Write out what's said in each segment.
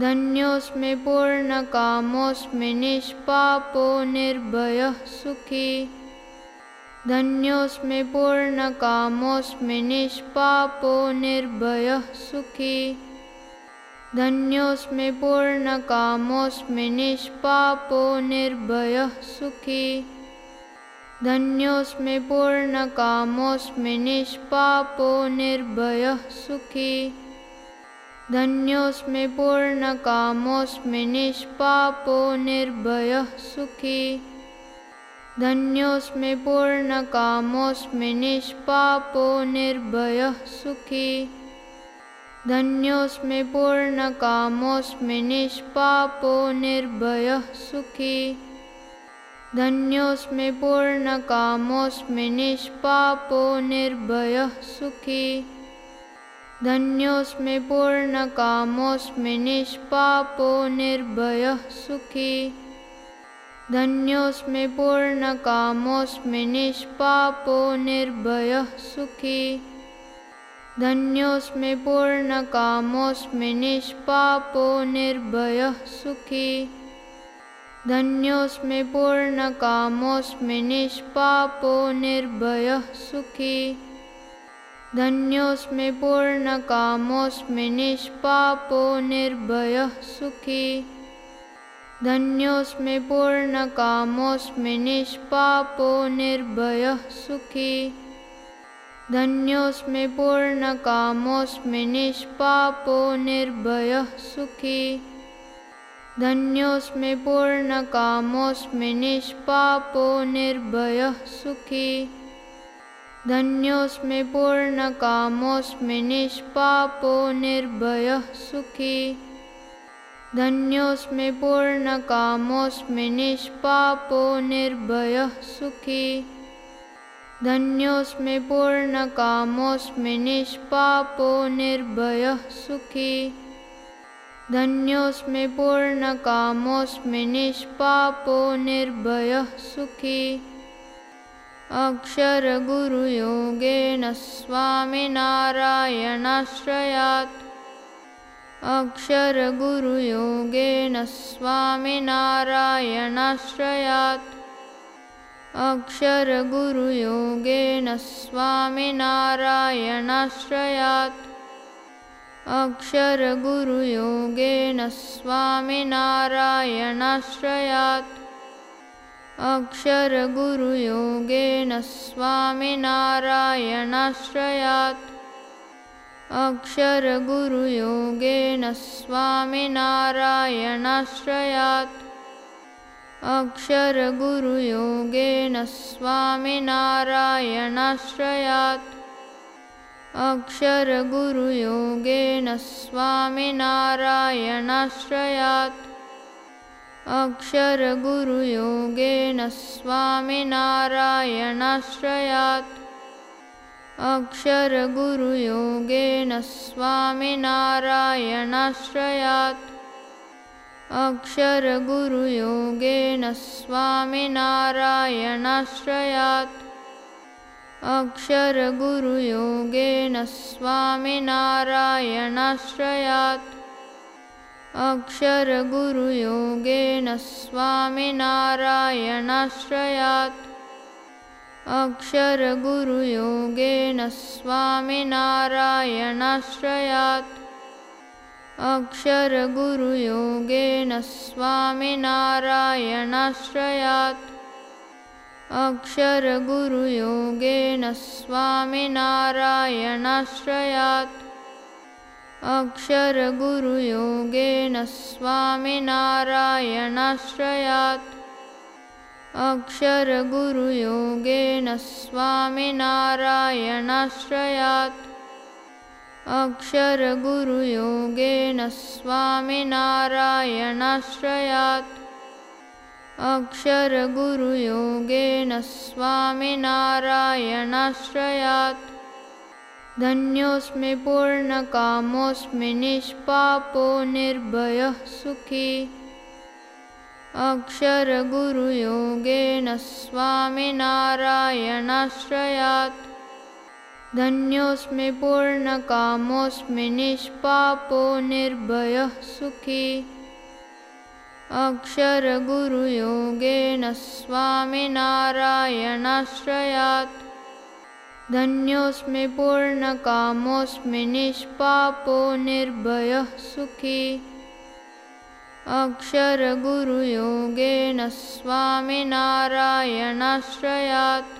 धन्योऽस्मि पूर्णकामोऽस्मि निष्पापो निर्भयः सुखी। धन्योऽस्मि पूर्णकामोऽस्मि निष्पापो निर्भयः सुखी। धन्योऽस्मि पूर्णकामोऽस्मि निष्पापो निर्भयः सुखी। धन्योऽस्मि पूर्णकामोऽस्मि निष्पापो निर्भयः सुखी धन्योऽस्मि पूर्णकामोऽस्मि निष्पापो निर्भयः सुखी। धन्योऽस्मि पूर्णकामोऽस्मि निष्पापो निर्भयः सुखी। धन्योऽस्मि पूर्णकामोऽस्मि निष्पापो निर्भयः सुखी। धन्योऽस्मि पूर्णकामोऽस्मि निष्पापो निर्भयः सुखी धन्योऽस्मि पूर्णकामोऽस्मि निष्पापो निर्भयः सुखी। धन्योऽस्मि पूर्णकामोऽस्मि निष्पापो निर्भयः सुखी। धन्योऽस्मि पूर्णकामोऽस्मि निष्पापो निर्भयः सुखी। धन्योऽस्मि पूर्णकामोऽस्मि निष्पापो निर्भयः सुखी धन्योऽस्मि पूर्णकामोऽस्मि निष्पापो निर्भयः सुखी। धन्योऽस्मि पूर्णकामोऽस्मि निष्पापो निर्भयः सुखी। धन्योऽस्मि पूर्णकामोऽस्मि निष्पापो निर्भयः सुखी। धन्योऽस्मि पूर्णकामोऽस्मि निष्पापो निर्भयः सुखी धन्योऽस्मि पूर्णकामोऽस्मि निष्पापो निर्भयः सुखी। धन्योऽस्मि पूर्णकामोऽस्मि निष्पापो निर्भयः सुखी। धन्योऽस्मि पूर्णकामोऽस्मि निष्पापो निर्भयः सुखी। धन्योऽस्मि पूर्णकामोऽस्मि निष्पापो निर्भयः सुखी अक्षरगुरुयोगेन स्वामिनारायणाश्रयात्। अक्षरगुरुयोगेन स्वामिनारायणाश्रयात्। अक्षरगुरुयोगेन स्वामिनारायणाश्रयात्। अक्षरगुरुयोगेन स्वामिनारायणाश्रयात् अक्षरगुरुयोगेन स्वामिनारायणाश्रयात्। अक्षरगुरुयोगेन स्वामिनारायणाश्रयात्। अक्षरगुरुयोगेन स्वामिनारायणाश्रयात्। अक्षरगुरुयोगेन स्वामिनारायणाश्रयात् अक्षरगुरुयोगेन स्वामिनारायणाश्रयात्। अक्षरगुरुयोगेन स्वामिनारायणाश्रयात्। अक्षरगुरुयोगेन स्वामिनारायणाश्रयात्। अक्षरगुरुयोगेन स्वामिनारायणाश्रयात् अक्षरगुरुयोगेन स्वामिनारायणाश्रयात्। अक्षरगुरुयोगेन स्वामिनारायणाश्रयात्। अक्षरगुरुयोगेन स्वामिनारायणाश्रयात्। अक्षरगुरुयोगेन स्वामिनारायणाश्रयात् अक्षरगुरुयोगेन स्वामिनारायणाश्रयात्। अक्षरगुरुयोगेन स्वामिनारायणाश्रयात्। अक्षरगुरुयोगेन स्वामिनारायणाश्रयात्। अक्षरगुरुयोगेन स्वामिनारायणाश्रयात् धन्योऽस्मि पूर्णकामोऽस्मि निष्पापो निर्भयः सुखी। अक्षरगुरुयोगेन स्वामिनारायणाश्रयात्। धन्योऽस्मि पूर्णकामोऽस्मि निष्पापो निर्भयः सुखी। अक्षरगुरुयोगेन स्वामिनारायणाश्रयात् धन्योऽस्मि पूर्णकामोऽस्मि निष्पापो निर्भयः सुखी। अक्षरगुरुयोगेन स्वामिनारायणाश्रयात्।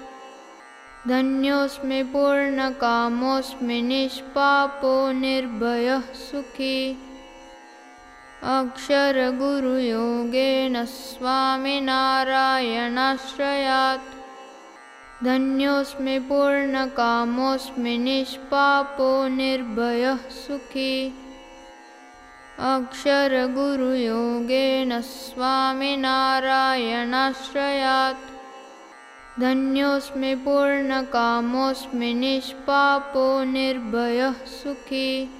धन्योऽस्मि पूर्णकामोऽस्मि निष्पापो निर्भयः सुखी। अक्षरगुरुयोगेन स्वामिनारायणाश्रयात् धन्योऽस्मि पूर्णकामोऽस्मि निष्पापो निर्भयः सुखी। अक्षरगुरुयोगेन स्वामिनारायणाश्रयात्। धन्योऽस्मि पूर्णकामोऽस्मि निष्पापो निर्भयः सुखी।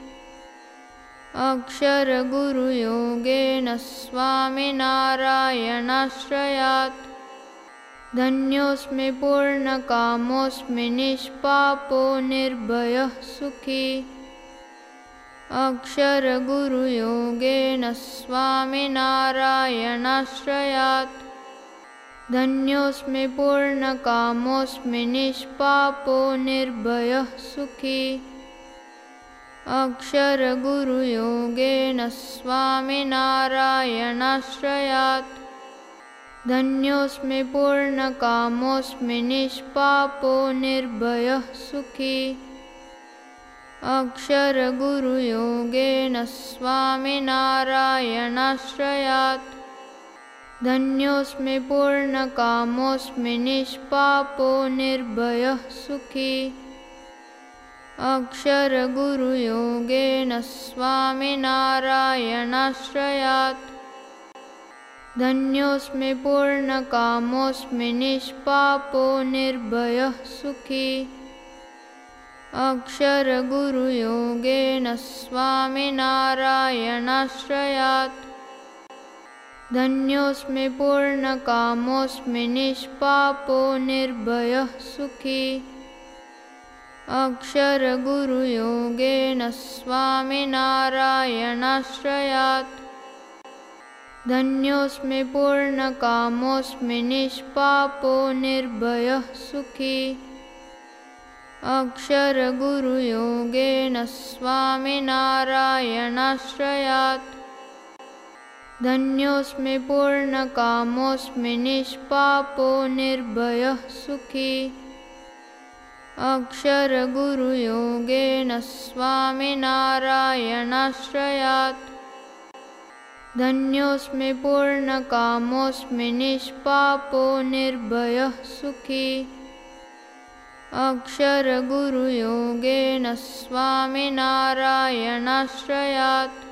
अक्षरगुरुयोगेन स्वामिनारायणाश्रयात् धन्योऽस्मि पूर्णकामोऽस्मि निष्पापो निर्भयः सुखी। अक्षरगुरुयोगेन स्वामिनारायणाश्रयात्। धन्योऽस्मि पूर्णकामोऽस्मि निष्पापो निर्भयः सुखी। अक्षरगुरुयोगेन स्वामिनारायणाश्रयात् धन्योऽस्मि पूर्णकामोऽस्मि निष्पापो निर्भयः सुखी। अक्षरगुरुयोगेन स्वामिनारायणाश्रयात्। धन्योऽस्मि पूर्णकामोऽस्मि निष्पापो निर्भयः सुखी। अक्षरगुरुयोगेन स्वामिनारायणाश्रयात् धन्योऽस्मि पूर्णकामोऽस्मि निष्पापो निर्भयः सुखी। अक्षरगुरुयोगेन स्वामिनारायणाश्रयात्। धन्योऽस्मि पूर्णकामोऽस्मि निष्पापो निर्भयः सुखी। अक्षरगुरुयोगेन स्वामिनारायणाश्रयात् धन्योऽस्मि पूर्णकामोऽस्मि निष्पापो निर्भयः सुखी। अक्षरगुरुयोगेन स्वामिनारायणाश्रयात्। धन्योऽस्मि पूर्णकामोऽस्मि निष्पापो निर्भयः सुखी। अक्षरगुरुयोगेन स्वामिनारायणाश्रयात् धन्योऽस्मि पूर्णकामोऽस्मि निष्पापो निर्भयः सुखी। अक्षरगुरुयोगेन स्वामिनारायणाश्रयात्